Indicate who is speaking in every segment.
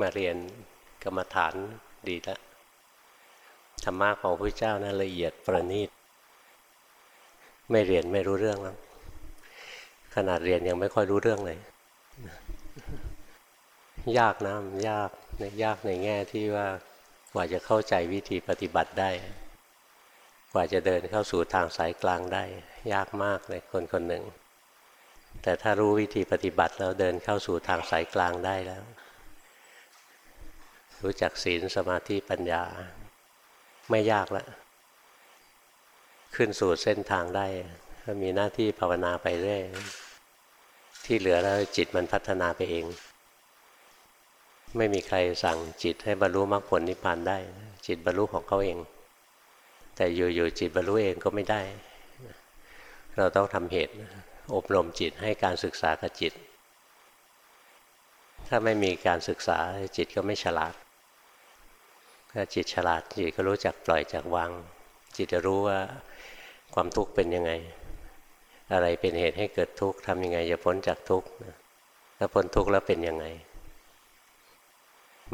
Speaker 1: มาเรียนกรรมฐานดีแล้วธรรมะของพระเจ้านะั้นละเอียดประณีต ไม่เรียนไม่รู้เรื่องแล้วขนาดเรียนยังไม่ค่อยรู้เรื่องเลย ยากนะยากยากในแง่ที่ว่ากว่าจะเข้าใจวิธีปฏิบัติได้ กว่าจะเดินเข้าสู่ทางสายกลางได้ ยากมากเลยคนคนหนึ่ง แต่ถ้ารู้วิธีปฏิบัติแล้วเดินเข้าสู่ทางสายกลางได้แล้ว รู้จักศีลสมาธิปัญญา ไม่ยากแล้วขึ้นสู่เส้นทางได้ก็มีหน้าที่ภาวนาไปเรื่อยที่เหลือแล้วจิตมันพัฒนาไปเอง ไม่มีใครสั่งจิตให้บรรลุมรรคผลนิพพานได้ จิตบรรลุของเขาเอง แต่อยู่ๆจิตบรรลุเองก็ไม่ได้ เราต้องทำเหตุ อบรมจิตให้การศึกษากับจิต ถ้าไม่มีการศึกษาจิตก็ไม่ฉลาด ถ้าจิตฉลาดจิตก็รู้จักปล่อยจากวาง จิตจะรู้ว่าความทุกข์เป็นยังไง อะไรเป็นเหตุให้เกิดทุกข์ทำยังไงจะพ้นจากทุกข์ถ้าพ้นทุกข์แล้วเป็นยังไง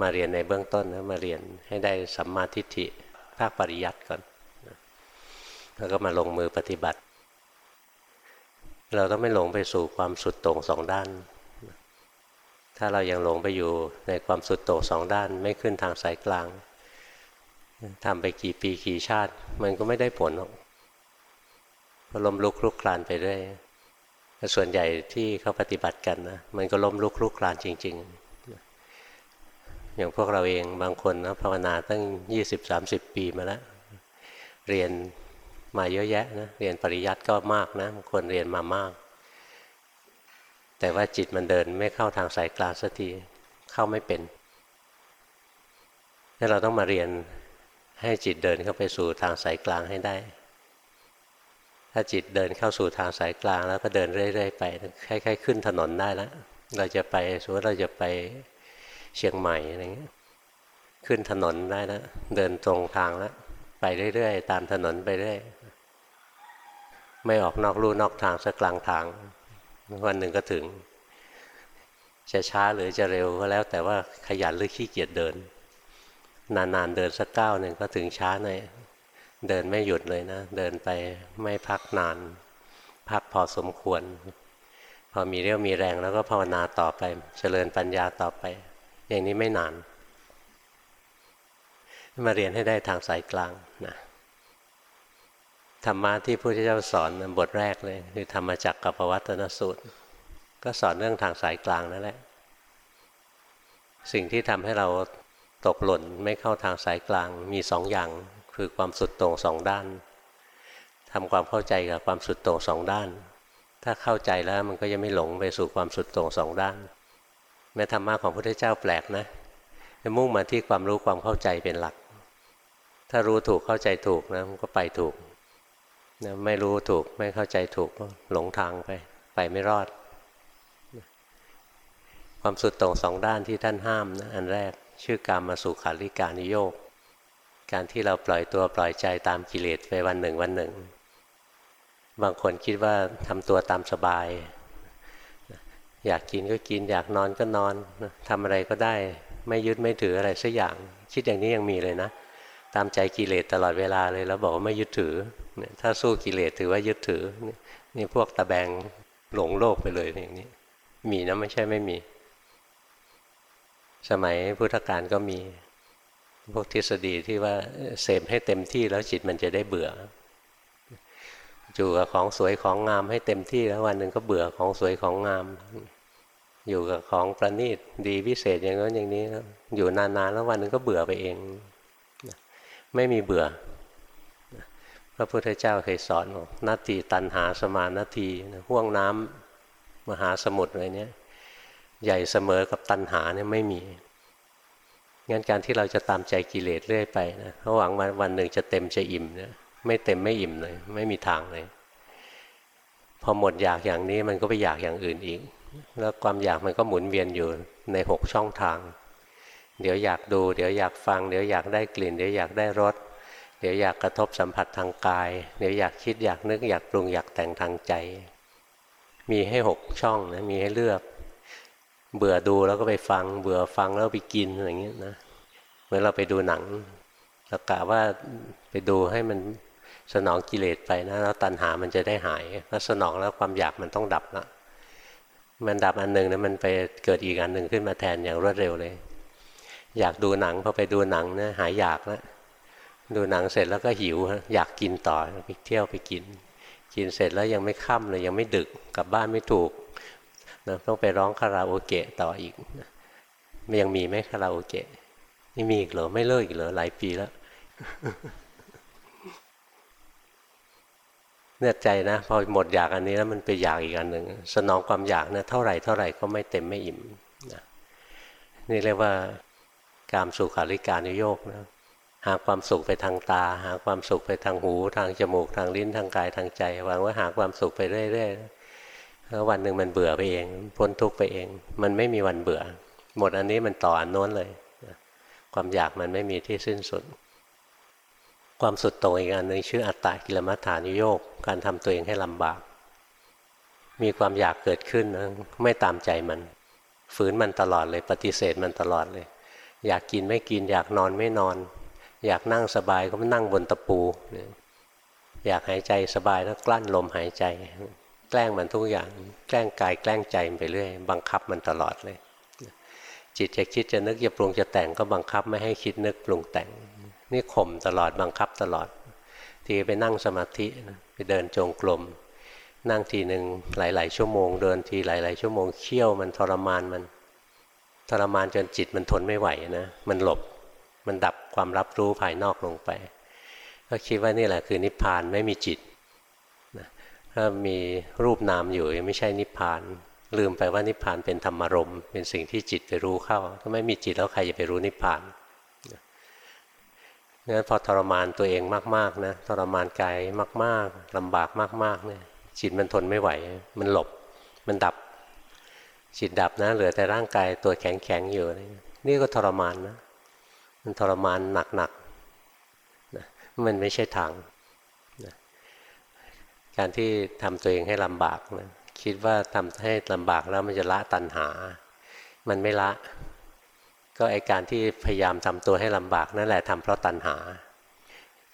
Speaker 1: มาเรียนในเบื้องต้นนะมาเรียนให้ได้สัมมาทิฏฐิภาคปริยัติก่อน แล้วก็มาลงมือปฏิบัติ เราต้องไม่หลงไปสู่ความสุดโต่งสองด้าน ถ้าเรายังหลงไปอยู่ในความสุดโต่งสองด้าน ไม่ขึ้นทางสายกลาง ทำไปกี่ปีกี่ชาติ มันก็ไม่ได้ผลหรอกก็ล้มลุกลุกคลานไปเรื่อยส่วนใหญ่ที่เขาปฏิบัติกันนะมันก็ล้มลุกลุกคลานจริง ๆ อย่างพวกเราเองบางคนนะภาวนาตั้ง 20-30 ปีมาแล้ว เรียนมาเยอะแยะนะเรียนปริยัติก็มากนะบางคนเรียนมามาก แต่ว่าจิตมันเดินไม่เข้าทางสายกลางสักทีเข้าไม่เป็นนี่เราต้องมาเรียน ให้จิตเดินเข้าไปสู่ทางสายกลางให้ได้ ถ้าจิตเดินเข้าสู่ทางสายกลางแล้วก็เดินเรื่อยๆไปคล้ายๆขึ้นถนนได้แล้วเราจะไปสมมติเราจะไปเชียงใหม่อะไรเงี้ยขึ้นถนนได้แล้วเดินตรงทางแล้วไปเรื่อยๆ ตามถนนไปเรื่อยไม่ออกนอกลู่นอกทางสักกลางทาง วันหนึ่งก็ถึง จะช้าหรือจะเร็วก็แล้วแต่ว่าขยันหรือขี้เกียจเดิน นานๆเดินสักก้าวหนึ่งก็ถึงช้าหน่อยเดินไม่หยุดเลยนะ เดินไปไม่พักนาน พักพอสมควร พอมีเรี่ยวมีแรงแล้วก็ภาวนาต่อไป เจริญปัญญาต่อไป อย่างนี้ไม่นานมาเรียนให้ได้ทางสายกลางนะธรรมะที่พระพุทธเจ้าสอนบทแรกเลย คือธรรมจักรกับปวัตนสูตร ก็สอนเรื่องทางสายกลางนั่นแหละ สิ่งที่ทำให้เรา ตกหล่นไม่เข้าทางสายกลางมีสองอย่างคือความสุดโต่งสองด้านทำความเข้าใจกับความสุดโต่งสองด้าน ถ้าเข้าใจแล้วมันก็จะไม่หลงไปสู่ความสุดโต่งสองด้าน แม้ธรรมะของพระพุทธเจ้าแปลกนะจะมุ่งมาที่ความรู้ความเข้าใจเป็นหลัก ถ้ารู้ถูกเข้าใจถูกนะมันก็ไปถูกนะไม่รู้ถูกไม่เข้าใจถูกก็หลงทางไปไปไม่รอด ความสุดโต่งสองด้านที่ท่านห้ามนะอันแรก ชื่อการมาสู่ขาริการนิโยกการที่เราปล่อยตัวปล่อยใจตามกิเลสไปวันหนึ่งวันหนึ่ง บางคนคิดว่าทำตัวตามสบาย อยากกินก็กิน อยากนอนก็นอนทำอะไรก็ได้ ไม่ยึดไม่ถืออะไรสักอย่าง คิดอย่างนี้ยังมีเลยนะ ตามใจกิเลสตลอดเวลาเลยแล้วบอกว่าไม่ยึดถือ ถ้าสู้กิเลสถือว่ายึดถือ นี่พวกตะแบงหลงโลกไปเลยอย่างนี้ มีนะไม่ใช่ไม่มี สมัยพุทธกาลก็มีพวกทฤษฎีที่ว่าเสพให้เต็มที่แล้วจิตมันจะได้เบื่ออยู่กับของสวยของงามให้เต็มที่แล้ววันหนึ่งก็เบื่อของสวยของงาม อยู่กับของประณีตดีวิเศษอย่างนั้นอย่างนี้อยู่นานๆแล้ววันหนึ่งก็เบื่อไปเอง ไม่มีเบื่อพระพุทธเจ้าเคยสอนนาทีตันหาสมานาทีห่วงน้ำมหาสมุทรอะไรเนี้ย ใหญ่เสมอกับตันหาเนี่ยไม่มีงั้นการที่เราจะตามใจกิเลสเรื่อยไปนะระหวังวันวันหนึ่งจะเต็มจะอิ่มเนะไม่เต็มไม่อิ่มเลย ไม่มีทางเลย พอหมดอยากอย่างนี้มันก็ไปอยากอย่างอื่นอีก แล้วความอยากมันก็หมุนเวียนอยู่ในหกช่องทาง เดี๋ยวอยากดู เดี๋ยวอยากฟัง เดี๋ยวอยากได้กลิ่น เดี๋ยวอยากได้รส เดี๋ยวอยากกระทบสัมผัสทางกาย เดี๋ยวอยากคิดอยากนึกอยากปรุงอยากแต่งทางใจ มีให้หกช่องนะ มีให้เลือก เบื่อดูแล้วก็ไปฟัง เบื่อฟังแล้วไปกินอะไรเงี้ยนะเหมือนเราไปดูหนังเรากะว่าไปดูให้มันสนองกิเลสไปนะแล้วตัณหามันจะได้หายแล้วสนองแล้วความอยากมันต้องดับละมันดับอันหนึ่งนะมันไปเกิดอีกอันหนึ่งขึ้นมาแทนอย่างรวดเร็วเลย อยากดูหนังพอไปดูหนังนะหายอยากแล้วดูหนังเสร็จแล้วก็หิวอยากกินต่อไปเที่ยวไปกิน กินเสร็จแล้วยังไม่ค่ำเลยยังไม่ดึกกลับบ้านไม่ถูก นะต้องไปร้องคาราโอเกะต่ออีกมันยังมีไหมคาราโอเกะนี่มีอีกเหรอไม่เลิกอีกเหรอหลายปีแล้วเนี่ยใจนะพอหมดอยากอันนี้แล้วมันไปอยากอีกอันหนึ่งสนองความอยากเนี่ยเท่าไหร่เท่าไหร่ก็ไม่เต็มไม่อิ่มนะนี่เรียกว่าการสุขาริการุโยกนะหาความสุขไปทางตา หาความสุขไปทางหู ทางจมูกทางลิ้นทางกายทางใจวางว่าหาความสุขไปเรื่อยๆ แล้ววันหนึ่งมันเบื่อไปเอง พ้นทุกข์ไปเอง มันไม่มีวันเบื่อ หมดอันนี้มันต่ออันโน้นเลย ความอยากมันไม่มีที่สิ้นสุด ความสุดโต่งอีกอันหนึ่งชื่ออัตตากิลมัฏฐานุโยกการทำตัวเองให้ลำบาก มีความอยากเกิดขึ้นไม่ตามใจมัน ฝืนมันตลอดเลย ปฏิเสธมันตลอดเลย อยากกินไม่กิน อยากนอนไม่นอน อยากนั่งสบายก็มานั่งบนตะปู อยากหายใจสบายแล้วกลั้นลมหายใจ แกล้งมันทุกอย่าง แกล้งกายแกล้งใจไปเรื่อย บังคับมันตลอดเลย จิตจะคิดจะนึกจะปรุงจะแต่งก็บังคับไม่ให้คิดนึกปรุงแต่ง นี่ข่มตลอดบังคับตลอด ทีไปนั่งสมาธิไปเดินจงกรมนั่งทีหนึ่งหลาย ๆ ชั่วโมง เดินทีหลาย ๆ ชั่วโมงเคี่ยวมันทรมานมัน ทรมานจนจิตมันทนไม่ไหวนะ มันหลบ มันดับความรับรู้ภายนอกลงไป ก็คิดว่านี่แหละคือนิพพานไม่มีจิต ถ้ามีรูปนามอยู่ยังไม่ใช่นิพพาน ลืมไปว่านิพพานเป็นธรรมารมเป็นสิ่งที่จิตไปรู้เข้า ถ้าไม่มีจิตแล้วใครจะไปรู้นิพพานงั้นพอทรมานตัวเองมากๆนะทรมานกายมากๆลำบากมากๆเนี่ยจิตมันทนไม่ไหว มันหลบ มันดับ จิตดับนะ เหลือแต่ร่างกายตัวแข็งๆอยู่ นี่ก็ทรมานนะ มันทรมานหนักๆนะมันไม่ใช่ทาง การที่ทำตัวเองให้ลำบากนะคิดว่าทำให้ลำบากแล้วมันจะละตัณหา มันไม่ละ ก็ไอการที่พยายามทำตัวให้ลำบากนั่นแหละทำเพราะตัณหา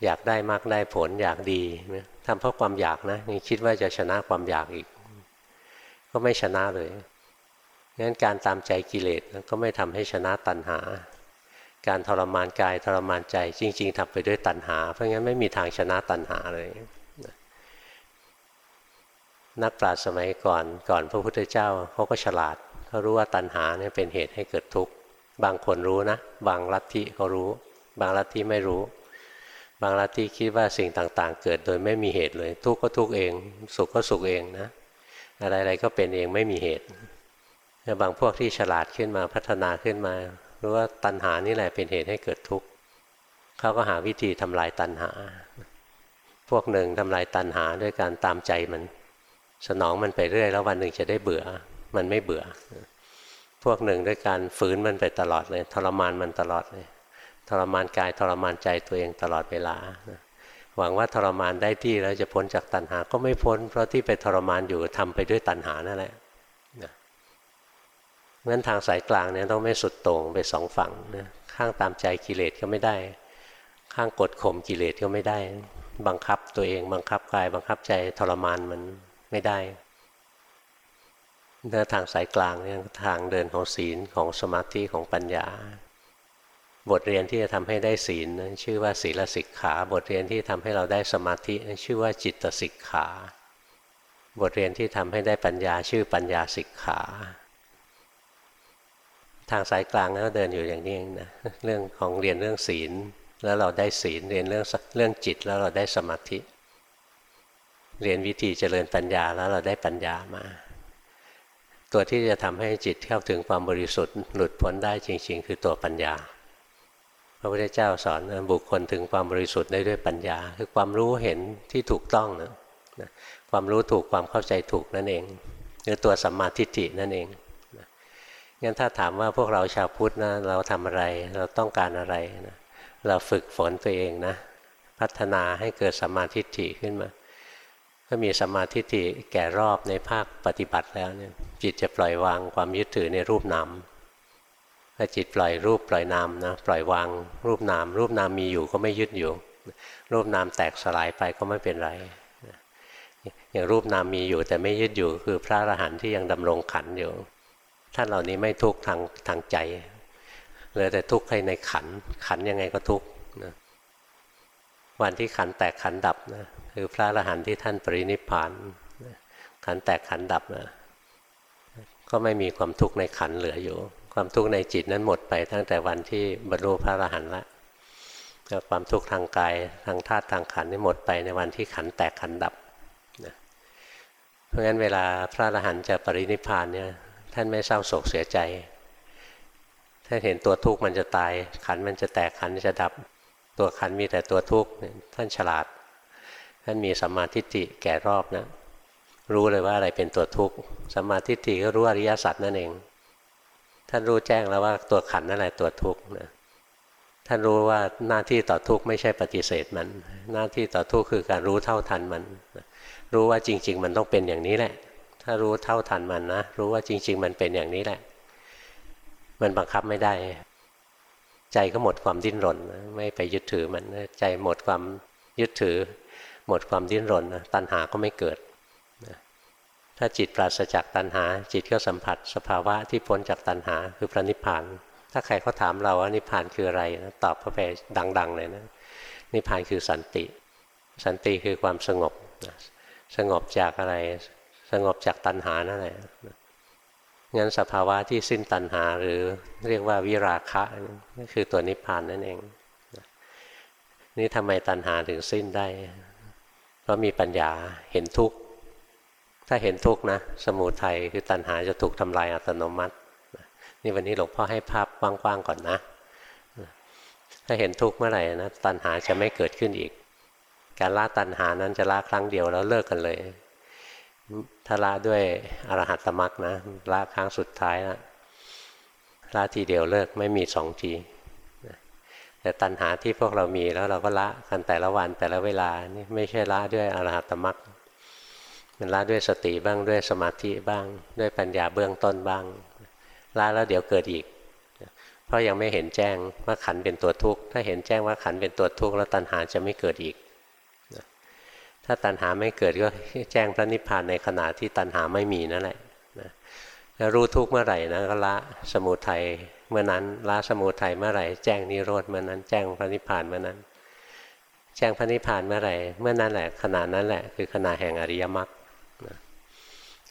Speaker 1: อยากได้มากได้ผลอยากดีทำเพราะความอยากนะยังคิดว่าจะชนะความอยากอีก ก็ไม่ชนะเลยงั้นการตามใจกิเลสก็ไม่ทำให้ชนะตัณหา การทรมานกายทรมานใจจริง ๆทำไปด้วยตัณหา เพราะงั้นไม่มีทางชนะตัณหาเลย นักปราชญ์สมัยก่อนก่อนพระพุทธเจ้าเขาก็ฉลาดเขารู้ว่าตัณหาเนี่ยเป็นเหตุให้เกิดทุกข์บางคนรู้นะ บางลัทธิเขารู้ บางลัทธิไม่รู้ บางลัทธิคิดว่าสิ่งต่างๆ เกิดโดยไม่มีเหตุเลย ทุกข์ก็ทุกข์เอง สุขก็สุขเองนะ อะไรๆก็เป็นเองไม่มีเหตุแต่บางพวกที่ฉลาดขึ้นมาพัฒนาขึ้นมารู้ว่าตัณหานี่แหละเป็นเหตุให้เกิดทุกข์เขาก็หาวิธีทำลายตัณหา พวกหนึ่งทำลายตัณหาด้วยการตามใจมัน สนองมันไปเรื่อยแล้ววันหนึ่งจะได้เบื่อ มันไม่เบื่อ พวกหนึ่งด้วยการฝืนมันไปตลอดเลย ทรมานมันตลอดเลย ทรมานกายทรมานใจตัวเองตลอดเวลา หวังว่าทรมานได้ที่แล้วจะพ้นจากตัณหา ก็ไม่พ้น เพราะที่ไปทรมานอยู่ทำไปด้วยตัณหานั่นแหละงั้นทางสายกลางเนี่ยต้องไม่สุดโต่งไปสองฝั่งนะข้างตามใจกิเลสก็ไม่ได้ ข้างกดข่มกิเลสก็ไม่ได้ บังคับตัวเองบังคับกายบังคับใจทรมานมัน ไม่ได้ถ้าทางสายกลางเนี่ยทางเดินของศีลของสมาธิของปัญญา บทเรียนที่จะทำให้ได้ศีลนั้นชื่อว่าศีลสิกขา บทเรียนที่ทำให้เราได้สมาธินั้นชื่อว่าจิตสิกขา บทเรียนที่ทำให้ได้ปัญญาชื่อปัญญาสิกขา ทางสายกลางก็เดินอยู่อย่างนี้เองนะเรื่องของเรียนเรื่องศีลแล้วเราได้ศีลเรียนเรื่องเรื่องจิตแล้วเราได้สมาธิ เรียนวิธีเจริญปัญญาแล้วเราได้ปัญญามา ตัวที่จะทำให้จิตเข้าถึงความบริสุทธิ์หลุดพ้นได้จริง ๆ คือตัวปัญญา พระพุทธเจ้าสอนบุคคลถึงความบริสุทธิ์ได้ด้วยปัญญา คือความรู้เห็นที่ถูกต้องนะความรู้ถูกความเข้าใจถูกนั่นเองคือตัวสัมมาทิฏฐินั่นเองงั้นถ้าถามว่าพวกเราชาวพุทธนะเราทำอะไรเราต้องการอะไรนะเราฝึกฝนตัวเองนะพัฒนาให้เกิดสัมมาทิฏฐิขึ้นมา ถ้ามีสมาธิิแก่รอบในภาคปฏิบัติแล้วเนี่ยจิตจะปล่อยวางความยึดถือในรูปนามถ้าจิตปล่อยรูปปล่อยนามนะปล่อยวางรูปนาม รูปนามมีอยู่ก็ไม่ยึดอยู่ รูปนามแตกสลายไปก็ไม่เป็นไรอย่างรูปนามมีอยู่แต่ไม่ยึดอยู่คือพระอรหันต์ที่ยังดำรงขันอยู่ท่านเหล่านี้ไม่ทุกข์ทางทางใจเหลือแต่ทุกข์ให้ในขันขันยังไงก็ทุกข์นะวันที่ขันแตกขันดับนะ คือพระอรหันต์ที่ท่านปรินิพพานขันแตกขันดับนะก็ไม่มีความทุกข์ในขันเหลืออยู่ ความทุกข์ในจิตนั้นหมดไปตั้งแต่วันที่บรรลุพระอรหันต์ละความทุกข์ทางกายทางธาตุทางขันนี่หมดไปในวันที่ขันแตกขันดับนะเพราะงั้นเวลาพระอรหันต์จะปรินิพพานเนี่ยท่านไม่เศร้าโศกเสียใจท่านเห็นตัวทุกข์มันจะตาย ขันมันจะแตกขันจะดับ ตัวขันมีแต่ตัวทุกข์ท่านฉลาด ท่านมีสัมมาทิฏฐิแก่รอบนะ รู้เลยว่าอะไรเป็นตัวทุกข์สัมมาทิฏฐิก็รู้อริยสัจนั่นเอง ท่านรู้แจ้งแล้วว่าตัวขันนั่นแหละตัวทุกข์นะท่านรู้ว่าหน้าที่ต่อทุกข์ไม่ใช่ปฏิเสธมัน หน้าที่ต่อทุกข์คือการรู้เท่าทันมัน รู้ว่าจริง ๆ มันต้องเป็นอย่างนี้แหละ ถ้ารู้เท่าทันมันนะ รู้ว่าจริง ๆ มันเป็นอย่างนี้แหละ มันบังคับไม่ได้ ใจก็หมดความดิ้นรน ไม่ไปยึดถือมัน ใจหมดความยึดถือ หมดความดิ้นรนตัณหาก็ไม่เกิดถ้าจิตปราศจากตัณหา จิตก็สัมผัสสภาวะที่พ้นจากตัณหาคือพระนิพพาน ถ้าใครเขาถามเราว่านิพพานคืออะไรนะตอบเข้าไปดัง ๆ เลยนะนิพพานคือสันติ สันติคือความสงบสงบจากอะไรสงบจากตัณหานั่นแหละงั้นสภาวะที่สิ้นตัณหาหรือเรียกว่าวิราคะนี่คือตัวนิพพานนั่นเองนี่ทำไมตัณหาถึงสิ้นได้ เพราะมีปัญญาเห็นทุกข์ ถ้าเห็นทุกข์นะ สมุทัยคือตัณหาจะถูกทำลายอัตโนมัติ นี่วันนี้หลวงพ่อให้ภาพกว้างๆก่อนนะ ถ้าเห็นทุกข์เมื่อไหร่นะตัณหาจะไม่เกิดขึ้นอีก การละตัณหานั้นจะละครั้งเดียวแล้วเลิกกันเลยถ้าละด้วยอรหัตตมรักนะละครั้งสุดท้ายนะละทีเดียวเลิกไม่มีสองที แต่ตัณหาที่พวกเรามีแล้วเราก็ละกันแต่ละวันแต่ละเวลานี่ไม่ใช่ละด้วยอรหัตมรักมันละด้วยสติบ้างด้วยสมาธิบ้าง ด้วยปัญญาเบื้องต้นบ้างละแล้วเดี๋ยวเกิดอีก เพราะยังไม่เห็นแจ้งว่าขันเป็นตัวทุกข์ถ้าเห็นแจ้งว่าขันเป็นตัวทุกข์แล้วตัณหาจะไม่เกิดอีก ถ้าตัณหาไม่เกิดก็แจ้งพระนิพพานในขณะที่ตัณหาไม่มีนั่นแหละแล้วรู้ทุกข์เมื่อไหร่นะก็ละสมุทัย เมื่อนั้นละสมุทัยเมื่อไหร่แจ้งนิโรธเมื่อนั้น แจ้งพระนิพพานเมื่อนั้น แจ้งพระนิพพานเมื่อไหร่เมื่อนั้นแหละขณะนั้นแหละคือขณะแห่งอริยมรรค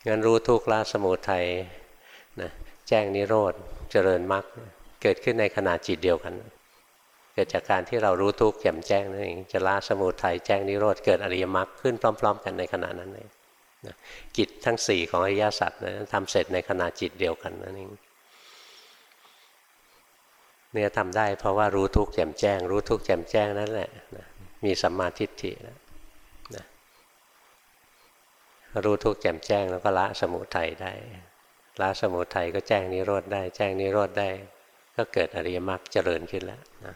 Speaker 1: งั้นรู้ทุกละสมุทัยนะแจ้งนิโรธเจริญมรรคเกิดขึ้นในขณะจิตเดียวกัน เกิดจากการที่เรารู้ทุกข์แจ่มแจ้งนั่นเองจะละสมุทัยแจ้งนิโรธเกิดอริยมรรคขึ้นพร้อม ๆ กันในขณะนั้นเองกิจทั้งสี่ของอริยสัจนะทำเสร็จในขณะจิตเดียวกันนั่นเอง เนี่ยทำได้เพราะว่ารู้ทุกข์แจ่มแจ้ง รู้ทุกข์แจ่มแจ้งนั่นแหละมีสัมมาทิฏฐินะรู้ทุกข์แจ่มแจ้งแล้วก็ละสมุทัยได้ละสมุทัยก็แจ้งนิโรธได้ แจ้งนิโรธได้ ก็เกิดอริยมรรคเจริญขึ้นแล้วนะ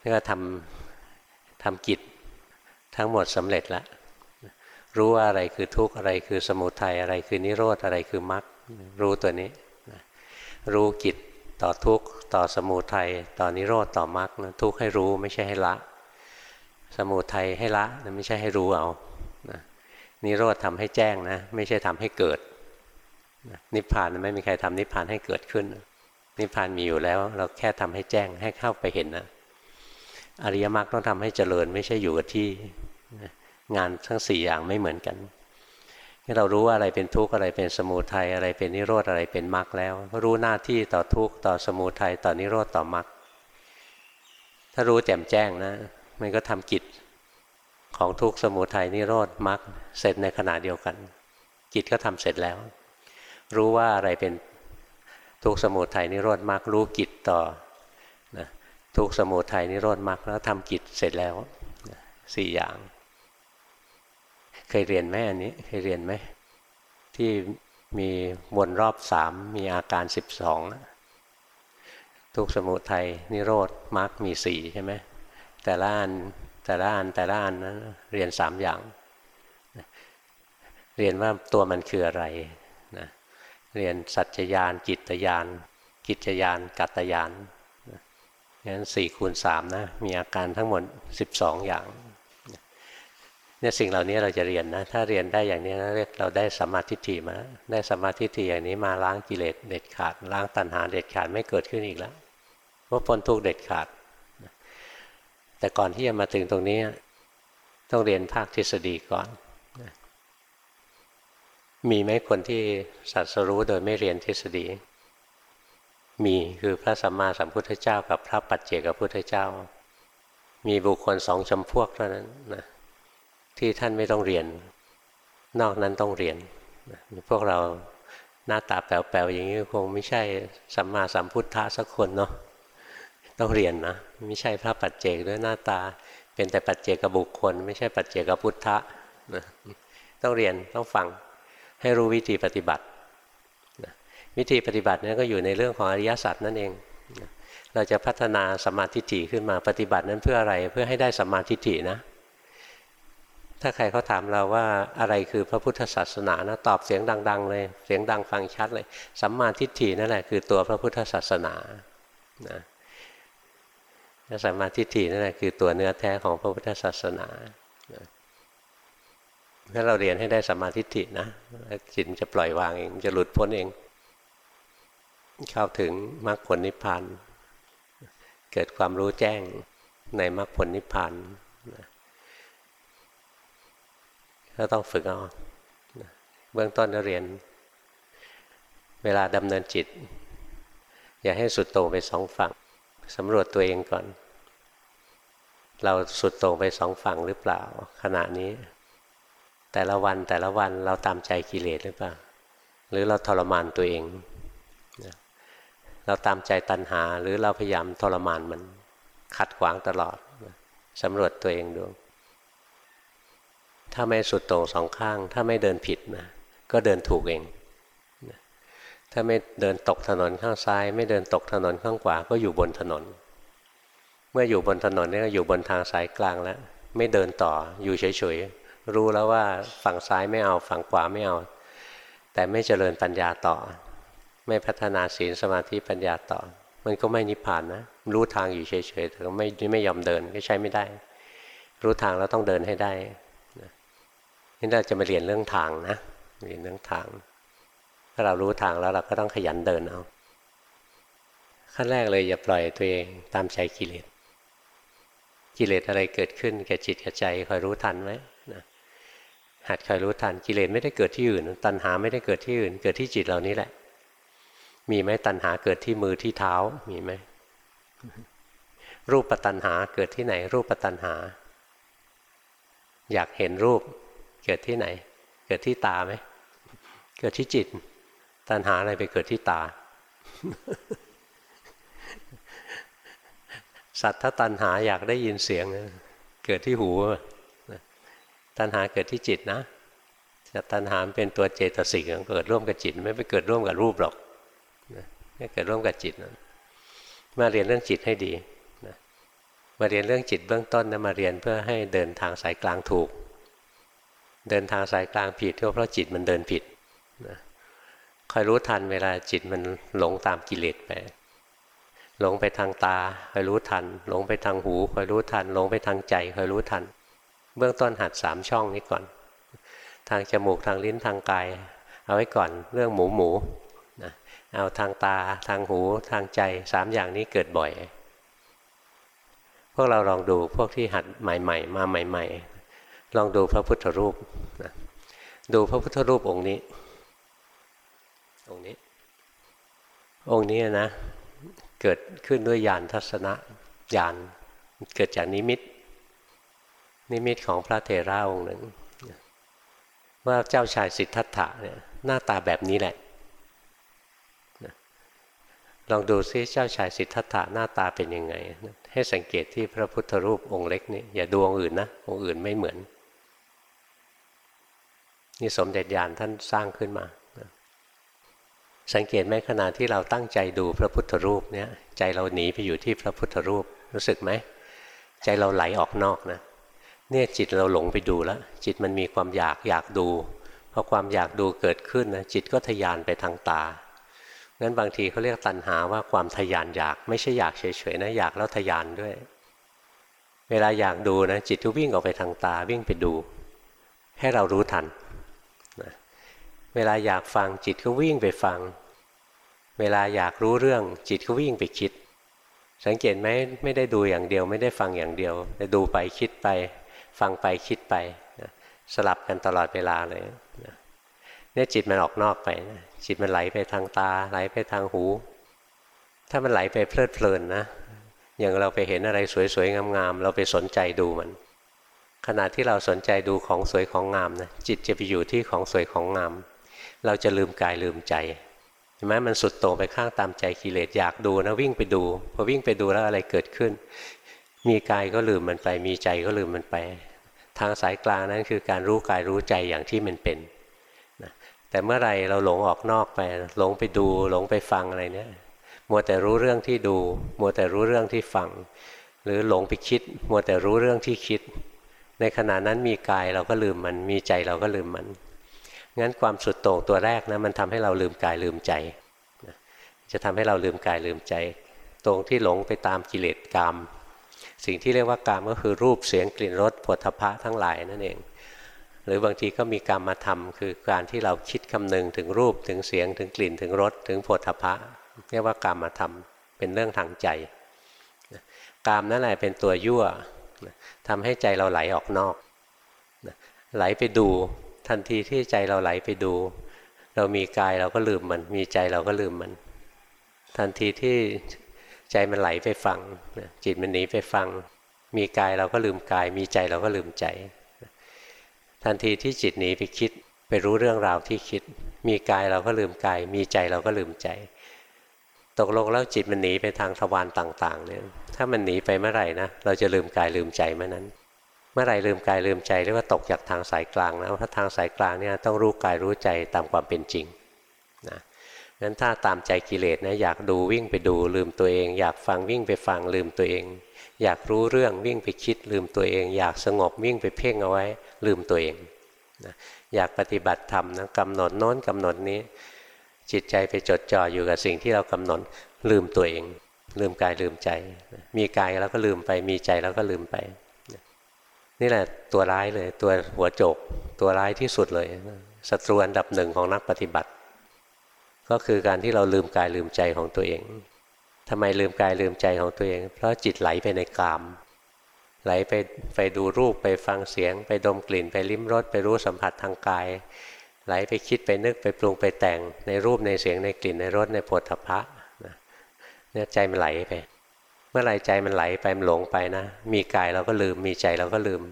Speaker 1: นี่ก็ทำทำกิจทั้งหมดสำเร็จแล้วรู้ว่าอะไรคือทุกข์อะไรคือสมุทัยอะไรคือนิโรธอะไรคือมรรครู้ตัวนี้ รู้กิจ ต่อทุกข์ต่อสมุทัยต่อนิโรธต่อมรรคทุกข์ให้รู้ไม่ใช่ให้ละ สมุทัยให้ละไม่ใช่ให้รู้เอานิโรธทำให้แจ้งนะไม่ใช่ทำให้เกิดนิพพานไม่มีใครทำนิพพานให้เกิดขึ้น นิพพานมีอยู่แล้ว เราแค่ทำให้แจ้งให้เข้าไปเห็นนะอริยมรรคต้องทำให้เจริญไม่ใช่อยู่กับที่งานทั้งสี่อย่างไม่เหมือนกัน ที่เรารู้ว่าอะไรเป็นทุกข์อะไรเป็นสมุทัยอะไรเป็นนิโรธอะไรเป็นมรรคแล้ว รู้หน้าที่ต่อทุกข์ต่อสมุทัยต่อนิโรธต่อมรรคถ้ารู้แจ่มแจ้งนะ มันก็ทำกิจของทุกข์สมุทัยนิโรธมรรคเสร็จในขณะเดียวกัน กิจก็ทำเสร็จแล้ว รู้ว่าอะไรเป็นทุกข์สมุทัยนิโรธมรรครู้กิจต่อทุกข์สมุทัยนิโรธมรรคแล้วทำกิจเสร็จแล้วสี่อย่าง เคยเรียนไหมอันนี้เคยเรียนไหมที่มีวนรอบสามมีอาการสิบสองทุกสมุทัยนิโรธมรรคมีสี่ใช่ไหมแต่ละอันแต่ละอันแต่ละอันนั้นเรียนสามอย่าง เรียนว่าตัวมันคืออะไรนะเรียนสัจจยานจิตยานกิจยานกัตยานงั้นสี่คูณสามนะมีอาการทั้งหมดสิบสองอย่าง เนี่ยสิ่งเหล่านี้เราจะเรียนนะถ้าเรียนได้อย่างนี้เรียกเราได้สมาธิฏฐิมาได้สมาธิฏฐิอย่างนี้มาล้างกิเลสเด็ดขาด ล้างตัณหาเด็ดขาดไม่เกิดขึ้นอีกแล้วว่าพ้นทุกเด็ดขาด แต่ก่อนที่จะมาถึงตรงนี้ ต้องเรียนภาคทฤษฎีก่อน มีไหมคนที่สัตสรู้โดยไม่เรียนทฤษฎี มีคือพระสัมมาสัมพุทธเจ้า กับพระปัจเจกพุทธเจ้า มีบุคคลสองจำพวกเท่านั้นนะ ที่ท่านไม่ต้องเรียน นอกนั้นต้องเรียน พวกเราหน้าตาแป๋วๆอย่างนี้คงไม่ใช่สัมมาสัมพุทธะสักคนเนาะต้องเรียนนะไม่ใช่พระปัจเจกด้วยหน้าตา เป็นแต่ปัจเจกบุคคล ไม่ใช่ปัจเจกพุทธะนะต้องเรียนต้องฟังให้รู้วิธีปฏิบัตินะวิธีปฏิบัตินี้นก็อยู่ในเรื่องของอริยสัจนั่นเองนะเราจะพัฒนาสมาธิถี่ขึ้นมาปฏิบัตินั้นเพื่ออะไรเพื่อให้ได้สมาธิถี่นะ ถ้าใครเขาถามเราว่าอะไรคือพระพุทธศาสนานะตอบเสียงดัง ๆ เลย เสียงดังฟังชัดเลยสัมมาทิฏฐินั่นแหละคือตัวพระพุทธศาสนานะสัมมาทิฏฐินั่นแหละคือตัวเนื้อแท้ของพระพุทธศาสนาถ้าเราเรียนให้ได้สัมมาทิฏฐินะจิตจะปล่อยวางเองจะหลุดพ้นเอง เข้าถึงมรรคผลนิพพานเกิดความรู้แจ้งในมรรคผลนิพพาน ก็ต้องฝึกเอาเบื้องต้นเรียน เวลาดำเนินจิต อย่าให้สุดโต่งไปสองฝั่งสำรวจตัวเองก่อน เราสุดโต่งไปสองฝั่งหรือเปล่า ขณะนี้ แต่ละวันแต่ละวันเราตามใจกิเลสหรือเปล่า หรือเราทรมานตัวเอง เราตามใจตัณหา หรือเราพยายามทรมานมันขัดขวางตลอดสำรวจตัวเองดู ถ้าไม่สุดต่งสองข้าง ถ้าไม่เดินผิดนะก็เดินถูกเอง ถ้าไม่เดินตกถนนข้างซ้าย ไม่เดินตกถนนข้างขวา ก็อยู่บนถนน เมื่ออยู่บนถนนนี่ก็อยู่บนทางสายกลางแล้ว ไม่เดินต่ออยู่เฉยๆ รู้แล้วว่าฝั่งซ้ายไม่เอาฝั่งขวาไม่เอา แต่ไม่เจริญปัญญาต่อ ไม่พัฒนาศีลสมาธิปัญญาต่อ มันก็ไม่นิพพานนะ รู้ทางอยู่เฉยๆแต่ก็ไม่ไม่ยอมเดินก็ใช้ไม่ได้ รู้ทางแล้วต้องเดินให้ได้ นี่เราจะมาเรียนเรื่องทางนะเรียนเรื่องทาง ถ้าเรารู้ทางแล้วเราก็ต้องขยันเดินเอาขั้นแรกเลยอย่าปล่อยตัวเองตามใจกิเลสกิเลสอะไรเกิดขึ้นแก่จิตกับใจคอยรู้ทันไหมนะหัดคอยรู้ทันกิเลสไม่ได้เกิดที่อื่น ตัณหาไม่ได้เกิดที่อื่น เกิดที่จิตเรานี้แหละ มีไหมตัณหาเกิดที่มือที่เท้ามีไหมรูปปัตัณหาเกิดที่ไหนรูปปัตัณหา อยากเห็นรูป เกิดที่ไหน เกิดที่ตาไหม เกิดที่จิต ตัณหาอะไรไปเกิดที่ตา สัตว์ถ้าตัณหาอยากได้ยินเสียง เกิดที่หู ตัณหาเกิดที่จิตนะแต่ตัณหาเป็นตัวเจตสิกเกิดร่วมกับจิต ไม่ไปเกิดร่วมกับรูปหรอกไม่เกิดร่วมกับจิตนะมาเรียนเรื่องจิตให้ดีมาเรียนเรื่องจิตเบื้องต้นนะมาเรียนเพื่อให้เดินทางสายกลางถูก เดินทางสายกลางผิดก็เพราะจิตมันเดินผิดนะคอยรู้ทันเวลาจิตมันหลงตามกิเลสไป หลงไปทางตาคอยรู้ทัน หลงไปทางหูคอยรู้ทัน หลงไปทางใจคอยรู้ทัน เบื้องต้นหัดสามช่องนี้ก่อน ทางจมูกทางลิ้นทางกาย เอาไว้ก่อนเรื่องหมูหมูนะเอาทางตาทางหูทางใจสามอย่างนี้เกิดบ่อย พวกเราลองดูพวกที่หัดใหม่ ๆ มาใหม่ๆ ลองดูพระพุทธรูปนะดูพระพุทธรูปองค์นี้ องค์นี้ องค์นี้นะ เกิดขึ้นด้วยญาณทัศนะญาณเกิดจากนิมิต นิมิตของพระเทระองค์หนึ่ง ว่าเจ้าชายสิทธัตถะเนี่ยหน้าตาแบบนี้แหละลองดูซิเจ้าชายสิทธัตถะหน้าตาเป็นยังไง ให้สังเกตที่พระพุทธรูปองค์เล็กนี่อย่าดูองค์อื่นนะ องค์อื่นไม่เหมือน นี่สมเด็จญาณท่านสร้างขึ้นมา สังเกตไหมขณะที่เราตั้งใจดูพระพุทธรูปเนี่ยใจเราหนีไปอยู่ที่พระพุทธรูปรู้สึกไหม ใจเราไหลออกนอกนะเนี่ยจิตเราหลงไปดูแล้ว จิตมันมีความอยากอยากดูพอความอยากดูเกิดขึ้นนะจิตก็ทยานไปทางตางั้นบางทีเขาเรียกตัณหาว่าความทยานอยากไม่ใช่อยากเฉยๆนะอยากแล้วทยานด้วย เวลาอยากดูนะจิตก็วิ่งออกไปทางตาวิ่งไปดู ให้เรารู้ทัน เวลาอยากฟังจิตก็วิ่งไปฟัง เวลาอยากรู้เรื่องจิตก็วิ่งไปคิด สังเกตไหมไม่ได้ดูอย่างเดียว ไม่ได้ฟังอย่างเดียว แต่ดูไปคิดไป ฟังไปคิดไปนะสลับกันตลอดเวลาเลยนะเนี่ยจิตมันออกนอกไปนะจิตมันไหลไปทางตา ไหลไปทางหู ถ้ามันไหลไปเพลิดเพลินนะอย่างเราไปเห็นอะไรสวยๆงามๆเราไปสนใจดูมัน ขณะที่เราสนใจดูของสวยของงามนะจิตจะไปอยู่ที่ของสวยของงาม เราจะลืมกายลืมใจเห็นไหมมันสุดโต่งไปข้างตามใจกิเลสอยากดูนะวิ่งไปดูพอวิ่งไปดูแล้วอะไรเกิดขึ้น มีกายก็ลืมมันไป มีใจก็ลืมมันไป ทางสายกลางนั้นคือการรู้กายรู้ใจอย่างที่มันเป็นแต่เมื่อไรเราหลงออกนอกไป หลงไปดูหลงไปฟังอะไรเนี่ยมัวแต่รู้เรื่องที่ดู มัวแต่รู้เรื่องที่ฟัง หรือหลงไปคิด มัวแต่รู้เรื่องที่คิด ในขณะนั้นมีกายเราก็ลืมมัน มีใจเราก็ลืมมัน งั้นความสุดโต่งตัวแรกนะมันทำให้เราลืมกายลืมใจ จะทำให้เราลืมกายลืมใจ ตรงที่หลงไปตามกิเลสกรรม สิ่งที่เรียกว่ากรรมก็คือรูปเสียงกลิ่นรสผลทพะทั้งหลายนั่นเอง หรือบางทีก็มีกรรมมาทำคือการที่เราคิดคำนึงถึงรูปถึงเสียงถึงกลิ่นถึงรสถึงผลทพะเรียกว่ากรรมมาทำเป็นเรื่องทางใจกรรมนั่นแหละเป็นตัวยั่วทำให้ใจเราไหลออกนอก ไหลไปดู ทันทีที่ใจเราไหลไปดู เรามีกายเราก็ลืมมัน มีใจเราก็ลืมมัน ทันทีที่ใจมันไหลไปฟังจิตมันหนีไปฟัง มีกายเราก็ลืมกาย มีใจเราก็ลืมใจ ทันทีที่จิตหนีไปคิดไปรู้เรื่องราวที่คิด มีกายเราก็ลืมกาย มีใจเราก็ลืมใจ ตกลงแล้วจิตมันหนีไปทางทวารต่าง ๆ เนี่ย ถ้ามันหนีไปเมื่อไหร่นะเราจะลืมกายลืมใจเมื่อนั้น เมื่อไหร่ลืมกายลืมใจเรียกว่าตกจากทางสายกลางแล้วถ้าทางสายกลางเนี่ยต้องรู้กายรู้ใจตามความเป็นจริงนะงั้นถ้าตามใจกิเลสนะอยากดูวิ่งไปดูลืมตัวเอง อยากฟังวิ่งไปฟังลืมตัวเอง อยากรู้เรื่องวิ่งไปคิดลืมตัวเอง อยากสงบวิ่งไปเพ่งเอาไว้ลืมตัวเองนะอยากปฏิบัติธรรมนะกำหนดโน้นกำหนดนี้ จิตใจไปจดจ่ออยู่กับสิ่งที่เรากำหนดลืมตัวเอง ลืมกายลืมใจ มีกายแล้วก็ลืมไปมีใจแล้วก็ลืมไป นี่แหละตัวร้ายเลยตัวหัวโจก ตัวร้ายที่สุดเลยศัตรูอันดับหนึ่งของนักปฏิบัติ ก็คือการที่เราลืมกายลืมใจของตัวเองทำไมลืมกายลืมใจของตัวเอง เพราะจิตไหลไปในกาม ไหลไปไปดูรูปไปฟังเสียง ไปดมกลิ่นไปลิ้มรสไปรู้สัมผัสทางกาย ไหลไปคิดไปนึกไปปรุงไปแต่งในรูปในเสียงในกลิ่นในรสในผลทพะเนี่ยใจมันไหลไปเมื่อไรใจมันไหลไปมันหลงไปนะ มีกายเราก็ลืม มีใจเราก็ลืม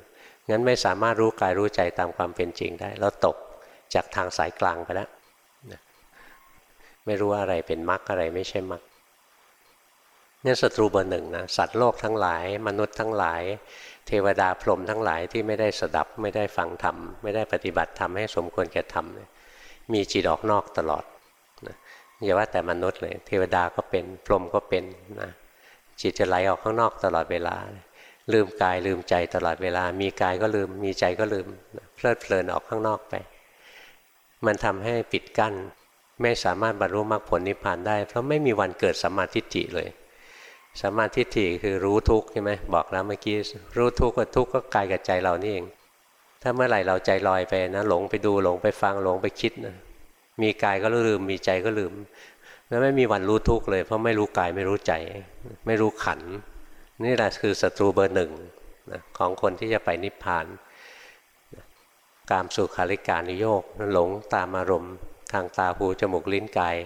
Speaker 1: งั้นไม่สามารถรู้กายรู้ใจตามความเป็นจริงได้ เราตกจากทางสายกลางไปแล้วไม่รู้อะไรเป็นมรรคอะไรไม่ใช่มรรคนี่ศัตรูเบอร์หนึ่งนะสัตว์โลกทั้งหลาย มนุษย์ทั้งหลาย เทวดาพรหมทั้งหลายที่ไม่ได้สดับไม่ได้ฟังธรรม ไม่ได้ปฏิบัติธรรมให้สมควรแก่ธรรมมีจิตออกนอกตลอดนะอย่าว่าแต่มนุษย์เลย เทวดาก็เป็นพรหมก็เป็นนะ จิตจะไหลออกข้างนอกตลอดเวลา ลืมกายลืมใจตลอดเวลา มีกายก็ลืม มีใจก็ลืม เพลิดเพลินออกข้างนอกไป มันทำให้ปิดกั้น ไม่สามารถบรรลุมรรคผลนิพพานได้ เพราะไม่มีวันเกิดสัมมาทิฏฐิเลยสัมมาทิฏฐิคือรู้ทุกข์ใช่ไหมบอกแล้วเมื่อกี้รู้ทุกข์ก็ทุกข์ก็กายกับใจเรานี่เอง ถ้าเมื่อไหร่เราใจลอยไปนะ หลงไปดูหลงไปฟังหลงไปคิดนะมีกายก็ลืมมีใจก็ลืม แล้วไม่มีวันรู้ทุกข์เลย เพราะไม่รู้กายไม่รู้ใจ ไม่รู้ขัน นี่แหละคือศัตรูเบอร์หนึ่งของคนที่จะไปนิพพานกามสุขาริการนิโยกหลงตามอารมณ์ ทางตาหูจมูกลิ้นกาย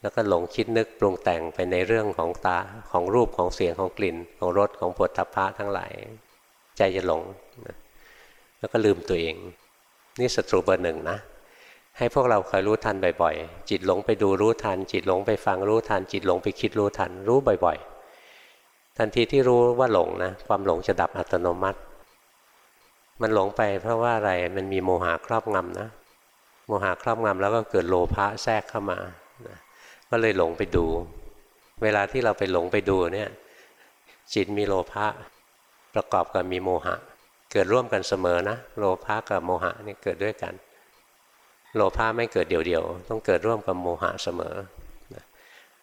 Speaker 1: แล้วก็หลงคิดนึกปรุงแต่งไปในเรื่องของตาของรูปของเสียงของกลิ่น ของรสของผลทพะทั้งหลาย ใจจะหลง แล้วก็ลืมตัวเอง นี่ศัตรูเบอร์หนึ่งนะ ให้พวกเราคอยรู้ทันบ่อยๆ จิตหลงไปดูรู้ทัน จิตหลงไปฟังรู้ทัน จิตหลงไปคิดรู้ทัน รู้บ่อยๆ ทันทีที่รู้ว่าหลงนะ ความหลงจะดับอัตโนมัติ มันหลงไปเพราะว่าอะไร มันมีโมหะครอบงำนะ โมหะครอบงำแล้วก็เกิดโลภะแทรกเข้ามา ก็เลยหลงไปดู เวลาที่เราไปหลงไปดูเนี่ย จิตมีโลภะประกอบกับมีโมหะ เกิดร่วมกันเสมอนะ โลภะกับโมหะนี่เกิดด้วยกัน โลภะไม่เกิดเดี่ยวๆ ต้องเกิดร่วมกับโมหะเสมอ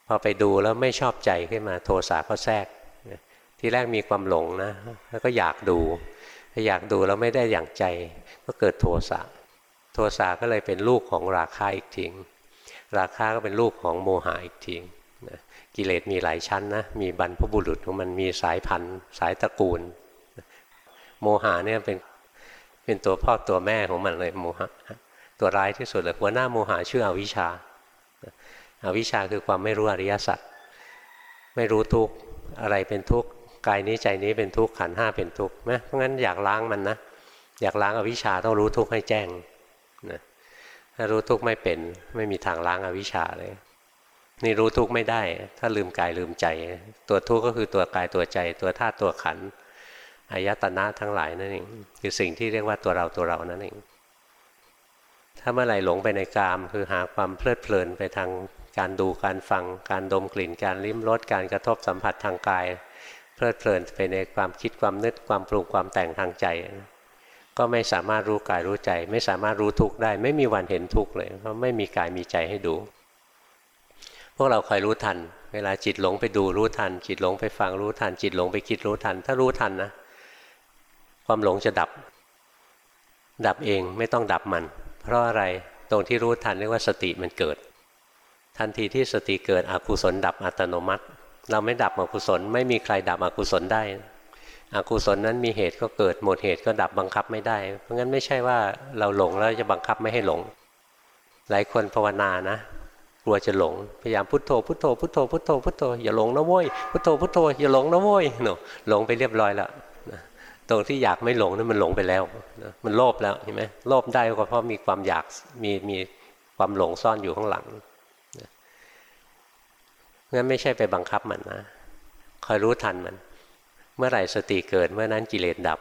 Speaker 1: พอไปดูแล้วไม่ชอบใจขึ้นมาโทสะก็แทรกที่แรกมีความหลงนะแล้วก็อยากดูอยากดูแล้วไม่ได้อย่างใจ ก็เกิดโทสะโทสะก็เลยเป็นลูกของราคาอีกทีราคาก็เป็นลูกของโมหะอีกทีกิเลสมีหลายชั้นนะมีบรรพบุรุษของมันมีสายพันธุ์สายตระกูล โมหะเนี่ยเป็นเป็นตัวพ่อตัวแม่ของมันเลยโมหะ ตัวร้ายที่สุดเลยหัวหน้าโมหะชื่ออวิชชาอาวิชชาคือความไม่รู้อริยสัจไม่รู้ทุกอะไรเป็นทุกกายนี้ใจนี้เป็นทุกขันห้าเป็นทุกข์นะเพราะงั้นอยากล้างมันนะอยากล้างอวิชชาต้องรู้ทุกให้แจ้งนะถ้ารู้ทุกไม่เป็นไม่มีทางล้างอวิชชาเลย นี่รู้ทุกไม่ได้ ถ้าลืมกายลืมใจ ตัวทุกก็คือตัวกายตัวใจ ตัวธาตุตัวขันอายตนะทั้งหลายนั่นเองคือสิ่งที่เรียกว่าตัวเราตัวเรานั่นเอง ถ้าเมื่อไหร่หลงไปในกาม คือหาความเพลิดเพลินไปทางการดูการฟังการดมกลิ่นการลิ้มรสการกระทบสัมผัสทางกาย เพลิดเพลินไปในความคิดความนึกความปรุงความแต่งทางใจ ก็ไม่สามารถรู้กายรู้ใจ ไม่สามารถรู้ทุกข์ได้ ไม่มีวันเห็นทุกข์เลยเพราะไม่มีกายมีใจให้ดู พวกเราคอยรู้ทัน เวลาจิตหลงไปดูรู้ทัน จิตหลงไปฟังรู้ทัน จิตหลงไปคิดรู้ทัน ถ้ารู้ทันนะ ความหลงจะดับ ดับเองไม่ต้องดับมัน เพราะอะไรตรงที่รู้ทันเรียกว่าสติมันเกิด ทันทีที่สติเกิดอกุศลดับอัตโนมัติ เราไม่ดับอกุศลไม่มีใครดับอกุศลได้อกุศลนั้นมีเหตุก็เกิดหมดเหตุก็ดับบังคับไม่ได้ เพราะงั้นไม่ใช่ว่าเราหลงแล้วจะบังคับไม่ให้หลง หลายคนภาวนานะกลัวจะหลงพยายามพุทโธพุทโธพุทโธพุทโธพุทโธอย่าหลงนะโว้ยพุทโธพุทโธอย่าหลงนะโว้ยเนาะหลงไปเรียบร้อยแล้ว ตรงที่อยากไม่หลงนั่นมันหลงไปแล้วมันโลภแล้วเห็นไหมโลภได้ก็เพราะมีความอยากมีมีความหลงซ่อนอยู่ข้างหลังงั้นไม่ใช่ไปบังคับมันนะคอยรู้ทันมัน เมื่อไหร่สติเกิดเมื่อนั้นกิเลสดับ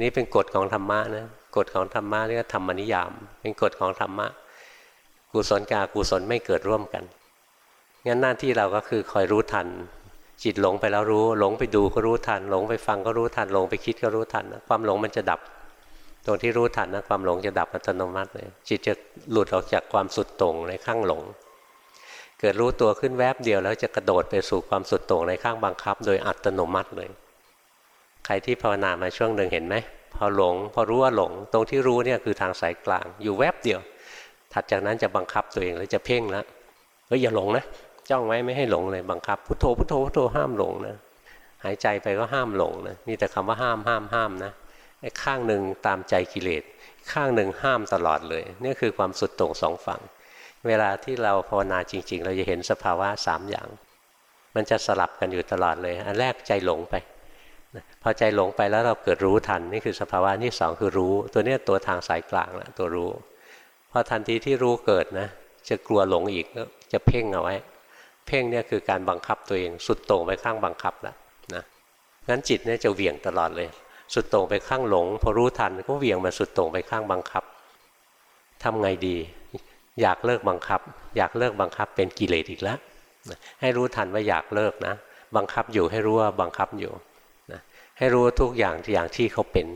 Speaker 1: นี่เป็นกฎของธรรมะนะกฎของธรรมะเรียกธรรมนิยาม เป็นกฎของธรรมะกุศลกากุศลไม่เกิดร่วมกันงั้นหน้าที่เราก็คือคอยรู้ทัน จิตหลงไปแล้วรู้ หลงไปดูก็รู้ทัน หลงไปฟังก็รู้ทัน หลงไปคิดก็รู้ทัน ความหลงมันจะดับ ตรงที่รู้ทันนะความหลงจะดับอัตโนมัติเลย จิตจะหลุดออกจากความสุดตรงในข้างหลง เกิดรู้ตัวขึ้นแวบเดียวแล้วจะกระโดดไปสู่ความสุดโต่งในข้างบังคับ โดยอัตโนมัติเลย ใครที่ภาวนามาช่วงหนึ่งเห็นไหม พอหลง พอรู้ว่าหลง ตรงที่รู้เนี่ยคือทางสายกลาง อยู่แวบเดียว ถัดจากนั้นจะบังคับตัวเองแล้วจะเพ่งแล้วเฮ้ยอย่าหลงนะ จ้องไว้ไม่ให้หลงเลยบังคับพุทโธพุทโธพุทโธห้ามหลงนะหายใจไปก็ห้ามหลงนะมีแต่คำว่าห้ามห้ามห้ามนะไอ้ข้างหนึ่งตามใจกิเลสข้างหนึ่งห้ามตลอดเลยนี่คือความสุดโต่งสองฝั่ง เวลาที่เราภาวนาจริง ๆ เราจะเห็นสภาวะสามอย่าง มันจะสลับกันอยู่ตลอดเลย อันแรกใจหลงไปพอใจหลงไปแล้วเราเกิดรู้ทันนี่คือสภาวะที่สองคือรู้ ตัวนี้ตัวทางสายกลางละตัวรู้ พอทันทีที่รู้เกิดนะจะกลัวหลงอีกจะเพ่งเอาไว้ เพ่งเนี่ยคือการบังคับตัวเอง สุดโต่งไปข้างบังคับแล้วนะงั้นจิตเนี่ยจะเหวี่ยงตลอดเลย สุดโต่งไปข้างหลง พอรู้ทันก็เหวี่ยงมาสุดโต่งไปข้างบังคับทำไงดี อยากเลิกบังคับ อยากเลิกบังคับเป็นกิเลสอีกแล้วให้รู้ทันว่าอยากเลิกนะ บังคับอยู่ให้รู้ว่าบังคับอยู่นะให้รู้ทุกอย่างอย่างที่เขาเป็น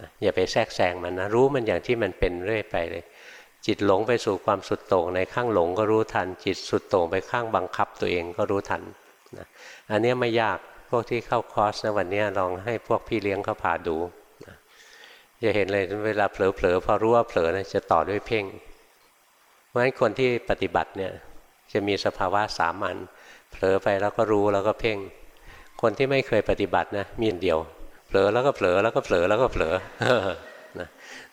Speaker 1: นะอย่าไปแทรกแซงมันนะรู้มันอย่างที่มันเป็นเรื่อยไปเลย จิตหลงไปสู่ความสุดโต่งในข้างหลงก็รู้ทัน จิตสุดโต่งไปข้างบังคับตัวเองก็รู้ทันนะอันนี้ไม่ยากพวกที่เข้าคอร์สนะวันนี้ลองให้พวกพี่เลี้ยงเขาพาดูนะจะเห็นเลยเวลาเผลอๆพอรู้ว่าเผลอนะจะต่อด้วยเพ่ง เพราะฉะนั้นคนที่ปฏิบัติเนี่ยจะมีสภาวะสามัญเผลอไปแล้วก็รู้แล้วก็เพ่ง คนที่ไม่เคยปฏิบัตินะมีอันเดียว เผลอแล้วก็เผลอแล้วก็เผลอแล้วก็เผลอ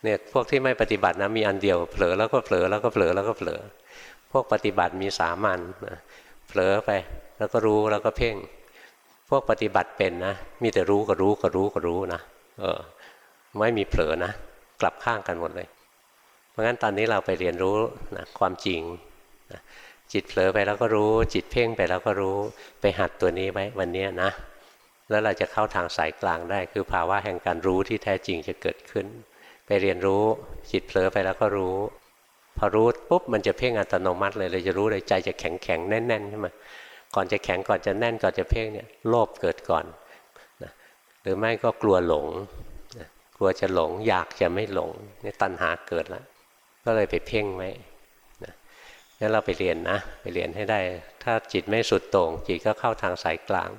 Speaker 1: เนี่ยพวกที่ไม่ปฏิบัตินะมีอันเดียวเผลอแล้วก็เผลอแล้วก็เผลอแล้วก็เผลอ พวกปฏิบัติมีสามัญเผลอไปแล้วก็รู้แล้วก็เพ่ง พวกปฏิบัติเป็นนะ มีแต่รู้ก็รู้ก็รู้ก็รู้นะเออไม่มีเผลอนะ กลับข้างกันหมดเลย เพราะงั้นตอนนี้เราไปเรียนรู้นะความจริงนะจิตเผลอไปแล้วก็รู้ จิตเพ่งไปแล้วก็รู้ไปหัดตัวนี้ไว้วันนี้นะ แล้วเราจะเข้าทางสายกลางได้ คือภาวะแห่งการรู้ที่แท้จริงจะเกิดขึ้น ไปเรียนรู้จิตเผลอไปแล้วก็รู้ พอรู้ปุ๊บมันจะเพ่งอัตโนมัติเลยเราจะรู้เลยใจจะแข็งแข็งแน่นแน่นขึ้นมาก่อนจะแข็งก่อนจะแน่นก่อนจะเพ่งเนี่ยโลภเกิดก่อนนะหรือไม่ก็กลัวหลงกลัวจะหลงอยากจะไม่หลงนี่ตัณหาเกิดแล้วก็เลยไปเพ่งไว้นะงั้นเราไปเรียนนะไปเรียนให้ได้ ถ้าจิตไม่สุดโต่งจิตก็เข้าทางสายกลาง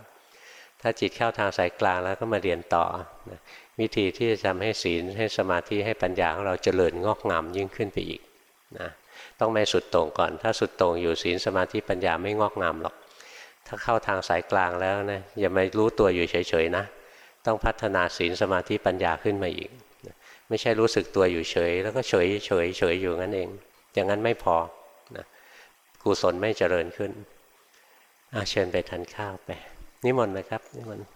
Speaker 1: ถ้าจิตเข้าทางสายกลางแล้วก็มาเรียนต่อนะ วิธีที่จะทำให้ศีลให้สมาธิให้ปัญญาของเราเจริญงอกงามยิ่งขึ้นไปอีกนะต้องไม่สุดโต่งก่อน ถ้าสุดโต่งอยู่ศีลสมาธิปัญญาไม่งอกงามหรอก ถ้าเข้าทางสายกลางแล้วนะอย่ามารู้ตัวอยู่เฉยๆนะ ต้องพัฒนาศีลสมาธิปัญญาขึ้นมาอีก ไม่ใช่รู้สึกตัวอยู่เฉย แล้วก็เฉยเฉยเฉยอยู่งั้นเอง อย่างนั้นไม่พอนะกุศลไม่เจริญขึ้นอาเชิญไปทานข้าวไป นิมนต์นะครับนิมนต์